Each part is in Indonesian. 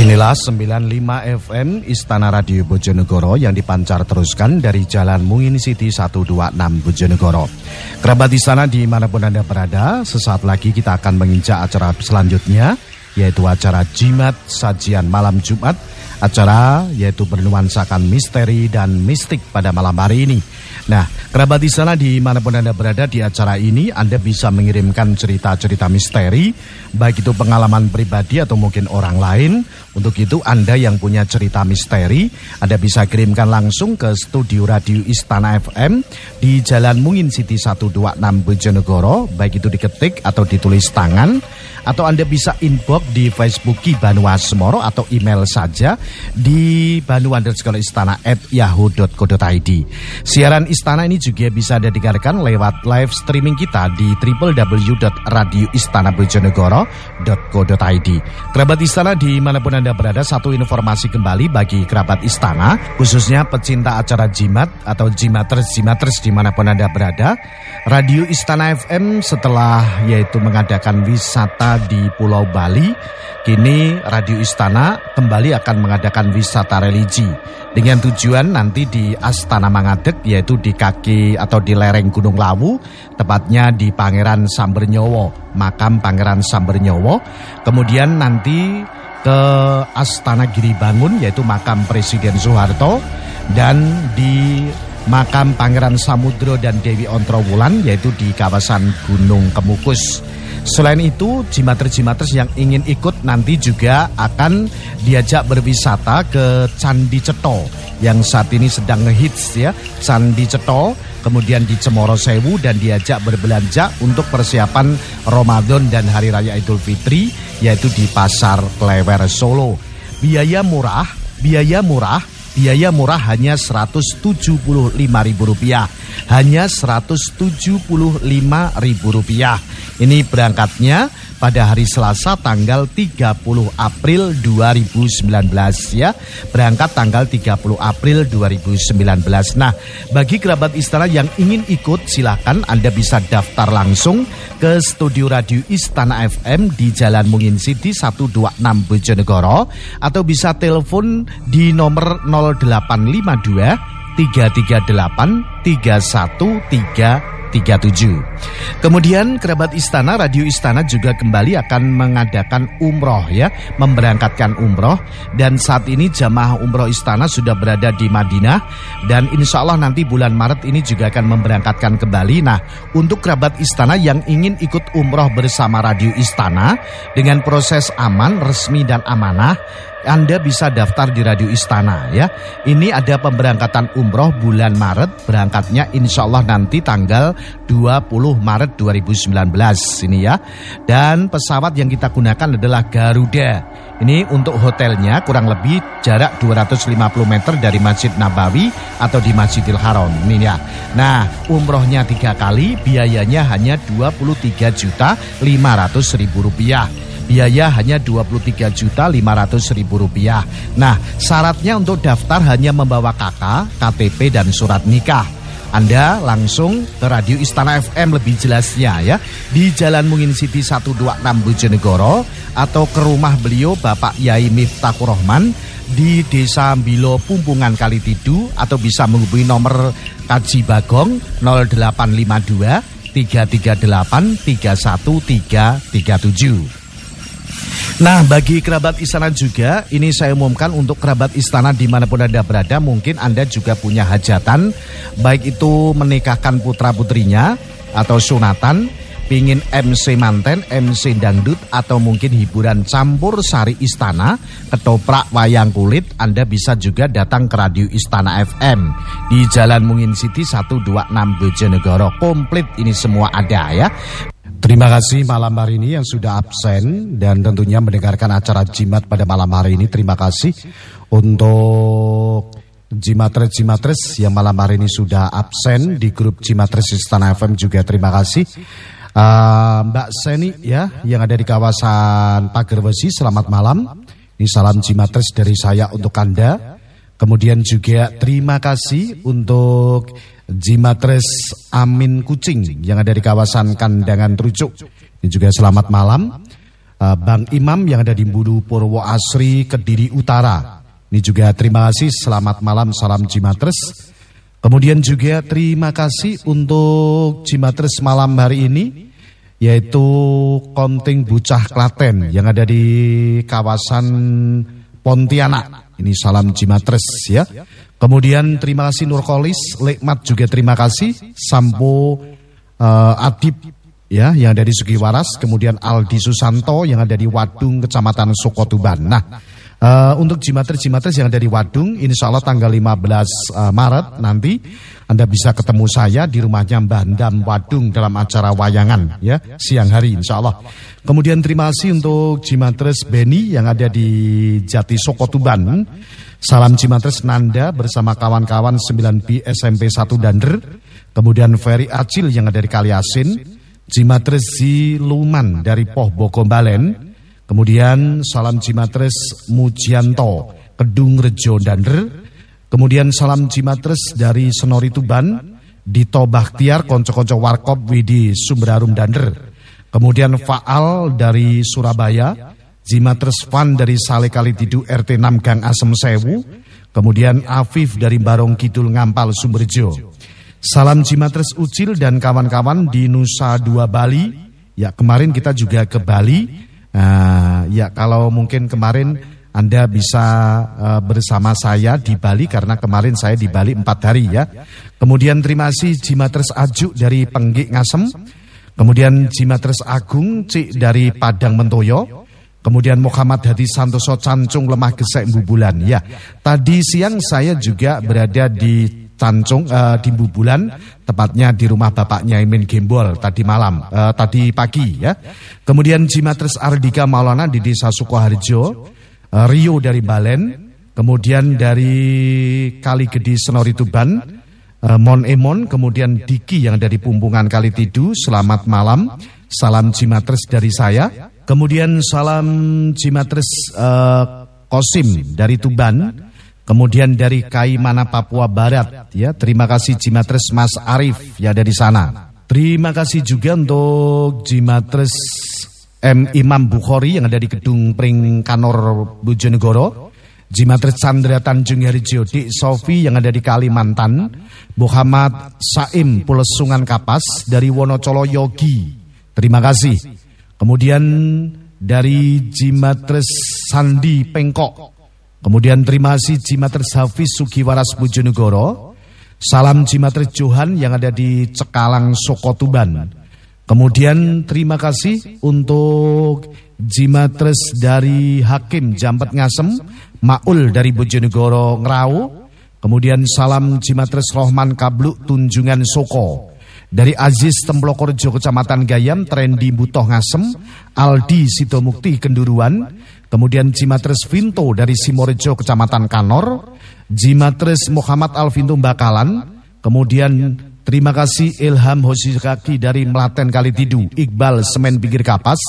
Inilah 95 FM Istana Radio Bojonegoro yang dipancar teruskan dari Jalan Mungin City 126 Bojonegoro. Kerabat Istana di mana pun Anda berada, sesaat lagi kita akan menginjak acara selanjutnya, yaitu acara Jimat Sajian Malam Jumat. Acara yaitu bernuansakan misteri dan mistik pada malam hari ini. Nah, kerabat di sana di mana pun Anda berada di acara ini, Anda bisa mengirimkan cerita-cerita misteri, baik itu pengalaman pribadi atau mungkin orang lain. Untuk itu Anda yang punya cerita misteri, Anda bisa kirimkan langsung ke studio radio Istana FM di Jalan Mungin City 126 Bojonegoro, baik itu diketik atau ditulis tangan, atau Anda bisa inbox di Facebook Ki Banua Semoro atau email saja di banu underscore istana at yahoo.co.id. Siaran Istana ini juga bisa Anda dengarkan lewat live streaming kita di www.radioistanabojonegoro.co.id. Kerabat Istana di mana pun Anda berada, satu informasi kembali bagi kerabat Istana, khususnya pecinta acara jimat atau jimaters-jimaters di mana pun Anda berada. Radio Istana FM setelah yaitu mengadakan wisata di Pulau Bali, kini Radio Istana kembali akan mengadakan wisata religi dengan tujuan nanti di Astana Mangadek yaitu di kaki atau di lereng Gunung Lawu, tepatnya di Pangeran Sambernyowo, makam Pangeran Sambernyowo. Kemudian nanti ke Astana Giri Bangun yaitu makam Presiden Soeharto dan di makam Pangeran Samudro dan Dewi Ontrowulan yaitu di kawasan Gunung Kemukus. Selain itu, jimaters-jimaters yang ingin ikut nanti juga akan diajak berwisata ke Candi Ceto yang saat ini sedang ngehits ya, Candi Ceto, kemudian di Cemoro Sewu dan diajak berbelanja untuk persiapan Ramadan dan Hari Raya Idul Fitri yaitu di Pasar Klewer Solo. Biaya murah, biaya murah biaya murah hanya Rp175.000. Hanya Rp175.000. Ini berangkatnya pada hari Selasa tanggal 30 April 2019 ya. Berangkat tanggal 30 April 2019. Nah, bagi kerabat istana yang ingin ikut silahkan Anda bisa daftar langsung ke studio radio Istana FM di Jalan Mungin City 126 Bojonegoro atau bisa telepon di nomor 0852 338 313 37. Kemudian kerabat istana Radio Istana juga kembali akan mengadakan umroh ya, memberangkatkan umroh dan saat ini jamaah umroh istana sudah berada di Madinah dan insya Allah nanti bulan Maret ini juga akan memberangkatkan kembali. Nah, untuk kerabat istana yang ingin ikut umroh bersama Radio Istana dengan proses aman, resmi dan amanah anda bisa daftar di Radio Istana ya. Ini ada pemberangkatan umroh bulan Maret, berangkatnya insya Allah nanti tanggal 20 Maret 2019 ini ya. Dan pesawat yang kita gunakan adalah Garuda. Ini untuk hotelnya kurang lebih jarak 250 meter dari Masjid Nabawi atau di Masjidil Haram ini ya. Nah, umrohnya tiga kali, biayanya hanya 23 juta 500 ribu rupiah. Biaya hanya 23 juta 500 ribu rupiah. Nah, syaratnya untuk daftar hanya membawa KK, KTP, dan surat nikah. Anda langsung ke Radio Istana FM lebih jelasnya ya di Jalan Mungin City 126 Bojonegoro atau ke rumah beliau Bapak Yai Miftahur Rahman di Desa Bilo Pumpungan Kalitidu atau bisa menghubungi nomor Kaji Bagong 0852 338 31337. Nah bagi kerabat istana juga ini saya umumkan untuk kerabat istana di mana pun Anda berada mungkin Anda juga punya hajatan baik itu menikahkan putra putrinya atau sunatan pingin MC manten, MC dangdut atau mungkin hiburan campur sari istana, ketoprak wayang kulit, Anda bisa juga datang ke Radio Istana FM di Jalan Mungin City 126 Bojonegoro. Komplit ini semua ada ya. Terima kasih malam hari ini yang sudah absen dan tentunya mendengarkan acara Jimat pada malam hari ini. Terima kasih untuk Jimatres-Jimatres yang malam hari ini sudah absen di grup Jimatres Istana FM juga terima kasih. Uh, Mbak Seni ya yang ada di kawasan Pager Besi selamat malam. Ini salam Jimatres dari saya untuk Anda. Kemudian juga terima kasih untuk Jimatres Amin Kucing yang ada di kawasan Kandangan Trucuk. Ini juga selamat malam. uh, Bang Imam yang ada di Bulu Purwo Asri Kediri Utara. Ini juga terima kasih, selamat malam, salam Cimatres. Kemudian juga terima kasih untuk Cimatres malam hari ini yaitu Konting Bucah Klaten yang ada di kawasan Pontianak. Ini salam Cimatres ya. Kemudian terima kasih Nurkolis, Lekmat juga terima kasih, Sampo uh, Adib ya yang ada di Sugiwaras, kemudian Aldi Susanto yang ada di Wadung Kecamatan Sokotuban. Nah, uh, untuk jimatres-jimatres yang ada di Wadung, insya Allah tanggal 15 uh, eh, Maret nanti Anda bisa ketemu saya di rumahnya Mbah Ndam Wadung dalam acara wayangan ya siang hari insya Allah. Kemudian terima kasih untuk jimatres Beni yang ada di Jati Sokotuban. Salam Cimatres Nanda bersama kawan-kawan 9B SMP 1 Dander. Kemudian Ferry Acil yang ada di Kaliasin. Cimatres Ziluman dari Poh Balen. Kemudian salam Cimatres Mujianto Kedung Rejo Dander. Kemudian salam Cimatres dari Senori Tuban. Dito Bakhtiar Konco-Konco Warkop Widi Sumberarum Dander. Kemudian Faal dari Surabaya. Jimatres Fan dari Sale Kali Tidu RT 6 Gang Asem Sewu, kemudian Afif dari Barong Kidul Ngampal Sumberjo. Salam Jimatres Ucil dan kawan-kawan di Nusa Dua Bali. Ya kemarin kita juga ke Bali. Nah, ya kalau mungkin kemarin anda bisa uh, bersama saya di Bali karena kemarin saya di Bali empat hari ya. Kemudian terima kasih Jimatres Aju dari Penggik Ngasem. Kemudian Jimatres Agung Cik dari Padang Mentoyo. Kemudian Muhammad Hadi Santoso Cancung Lemah Gesek Bubulan. Ya, tadi siang saya juga berada di Cancung uh, di Bubulan, tepatnya di rumah bapaknya Imin Gembol tadi malam, uh, tadi pagi ya. Kemudian Jimatres Ardika Maulana di Desa Sukoharjo, uh, Rio dari Balen, kemudian dari Kaligedi Senori Tuban, Mon Emon, kemudian Diki yang dari Pumbungan Kalitidu, selamat malam, salam Jimatres dari saya. Kemudian salam Cimatres uh, Kosim dari Tuban. Kemudian dari Kaimana Papua Barat ya. Terima kasih Cimatres Mas Arif ya dari sana. Terima kasih juga untuk Cimatres M Imam Bukhari yang ada di Gedung Pring Kanor Bojonegoro. Jimatres Chandra Tanjung Harjo Dik Sofi yang ada di Kalimantan. Muhammad Saim Pulesungan Kapas dari Wonocolo Yogi. Terima kasih. Kemudian dari Jimatres Sandi Pengkok. Kemudian terima kasih Jimatres Hafiz Sugiwaras Bojonegoro. Salam Jimatres Johan yang ada di Cekalang Sokotuban. Kemudian terima kasih untuk Jimatres dari Hakim Jampet Ngasem, Maul dari Bojonegoro Ngerau. Kemudian salam Jimatres Rohman Kabluk Tunjungan Soko. Dari Aziz Templokorjo Kecamatan Gayam, Trendi Butoh Ngasem, Aldi Sidomukti Kenduruan, kemudian Jimatres Vinto dari Simorejo Kecamatan Kanor, Jimatres Muhammad Alvinto Bakalan, kemudian terima kasih Ilham Hosikaki dari Melaten Kalitidu, Iqbal Semen Pinggir Kapas,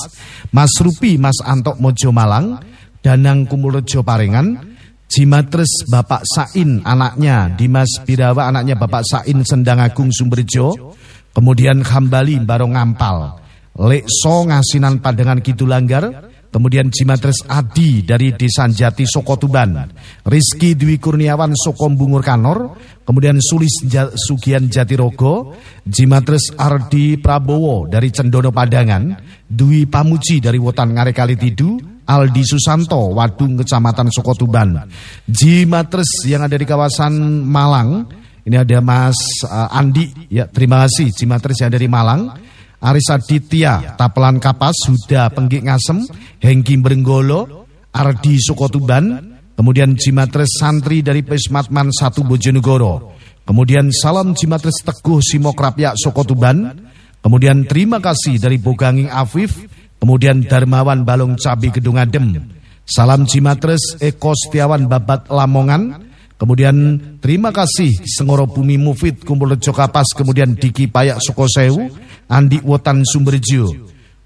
Mas Rupi Mas Antok Mojo Malang, Danang Kumulrejo Parengan, Jimatres Bapak Sain anaknya, Dimas Birawa anaknya Bapak Sain Sendang Agung Sumberjo, Kemudian Hambali Barong Ngampal, Lekso Ngasinan Padangan Kidul Langgar, kemudian Jimatres Adi dari Desa Jati Sokotuban, Rizky Dwi Kurniawan Sokombungur Kanor, kemudian Sulis Sugian Jatirogo, Jimatres Ardi Prabowo dari Cendono Padangan, Dwi Pamuji dari Wotan Ngarekali Tidu, Aldi Susanto, Wadung Kecamatan Sokotuban, Jimatres yang ada di kawasan Malang, ini ada Mas uh, Andi, ya terima kasih. Cimatres yang dari Malang. Aris Aditya, Tapelan Kapas, Huda Penggik Ngasem, Hengki Berenggolo, Ardi Sukotuban, kemudian Cimatres Santri dari Pesmatman Satu Bojonegoro, kemudian salam Cimatres Teguh Simokrapyak Sokotuban, kemudian terima kasih dari Boganging Afif, kemudian Darmawan Balong Cabi Gedung Adem, salam Cimatres Eko Setiawan Babat Lamongan, Kemudian terima kasih Sengoro Bumi Mufid Kumpul Rejo Kapas, kemudian Diki Payak Sukosewu, Andi Wotan Sumberjo.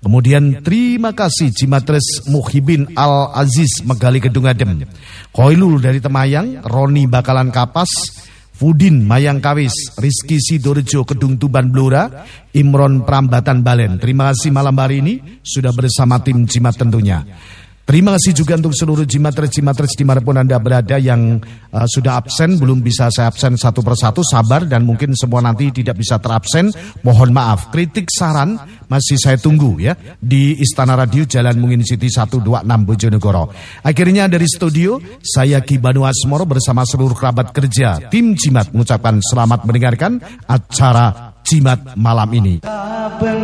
Kemudian terima kasih Jimatres Muhibin Al Aziz Megali Kedung Adem. Koilul dari Temayang, Roni Bakalan Kapas, Fudin Mayangkawis, Rizky Sidorejo Kedung Tuban Blora, Imron Prambatan Balen. Terima kasih malam hari ini sudah bersama tim Jimat tentunya. Terima kasih juga untuk seluruh jimatres-jimatres di mana pun Anda berada yang uh, sudah absen, belum bisa saya absen satu persatu, sabar dan mungkin semua nanti tidak bisa terabsen, mohon maaf. Kritik saran masih saya tunggu ya di Istana Radio Jalan Mungin City 126 Bojonegoro. Akhirnya dari studio, saya Ki Banu Asmoro bersama seluruh kerabat kerja tim Jimat mengucapkan selamat mendengarkan acara Jimat malam ini.